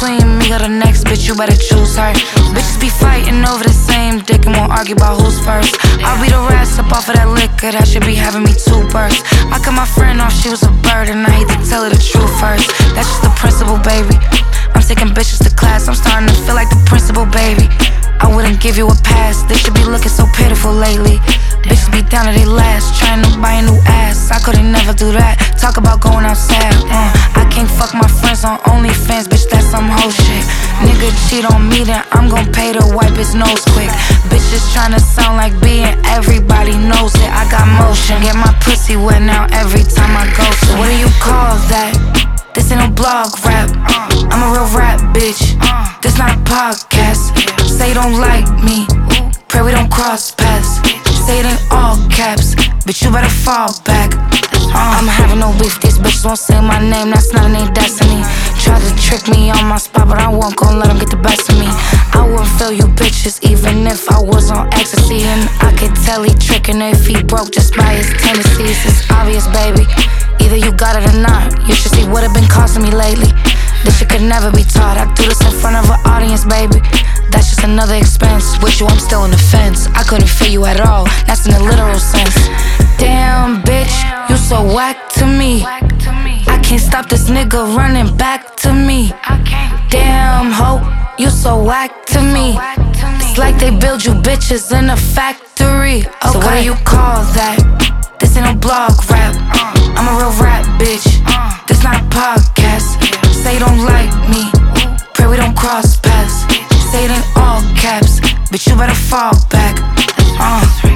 playing me or the next bitch, you better choose her. Bitches be fighting over the same dick and won't argue about who's first. I'll be the rest up off of that liquor, that should be having me two bursts. I cut my friend off, she was a bird, and I hate to tell her the truth first. That's just the principal, baby. I'm taking bitches to class, I'm starting to feel like the principal, baby. I wouldn't give you a pass, they should be looking so pitiful lately. Bitches be down to their last, trying to buy a new ass. I couldn't never do that. Talk about going outside. Uh can't fuck my friends on OnlyFans, bitch, that's some hoe shit. Nigga cheat on me, then I'm gon' pay to wipe his nose quick. Bitches tryna sound like B and everybody knows it. I got motion, get my pussy wet now every time I go. So what do you call that? This ain't no blog rap. I'm a real rap bitch. This not a podcast. Say you don't like me. Pray we don't cross paths. Say it in all caps. Bitch, you better fall back. Uh, I'm having no beef. These bitches won't say my name. That's not their destiny. Try to trick me on my spot, but I won't gon' let them get the best of me. I wouldn't feel you bitches even if I was on ecstasy. And I could tell he tricking if he broke just by his tendencies. It's obvious, baby. Either you got it or not. You should see what it been costing me lately. This shit could never be taught. I do this in front of an audience, baby. That's just another expense. With you, I'm still on the fence. I couldn't feel you at all. That's in the literal sense. This nigga running back to me. Damn, ho, you so whack to me. It's like they build you bitches in a factory. Okay. So what do you call that? This ain't no blog rap. I'm a real rap bitch. This not a podcast. Say you don't like me. Pray we don't cross paths. Say it in all caps. Bitch, you better fall back. Uh.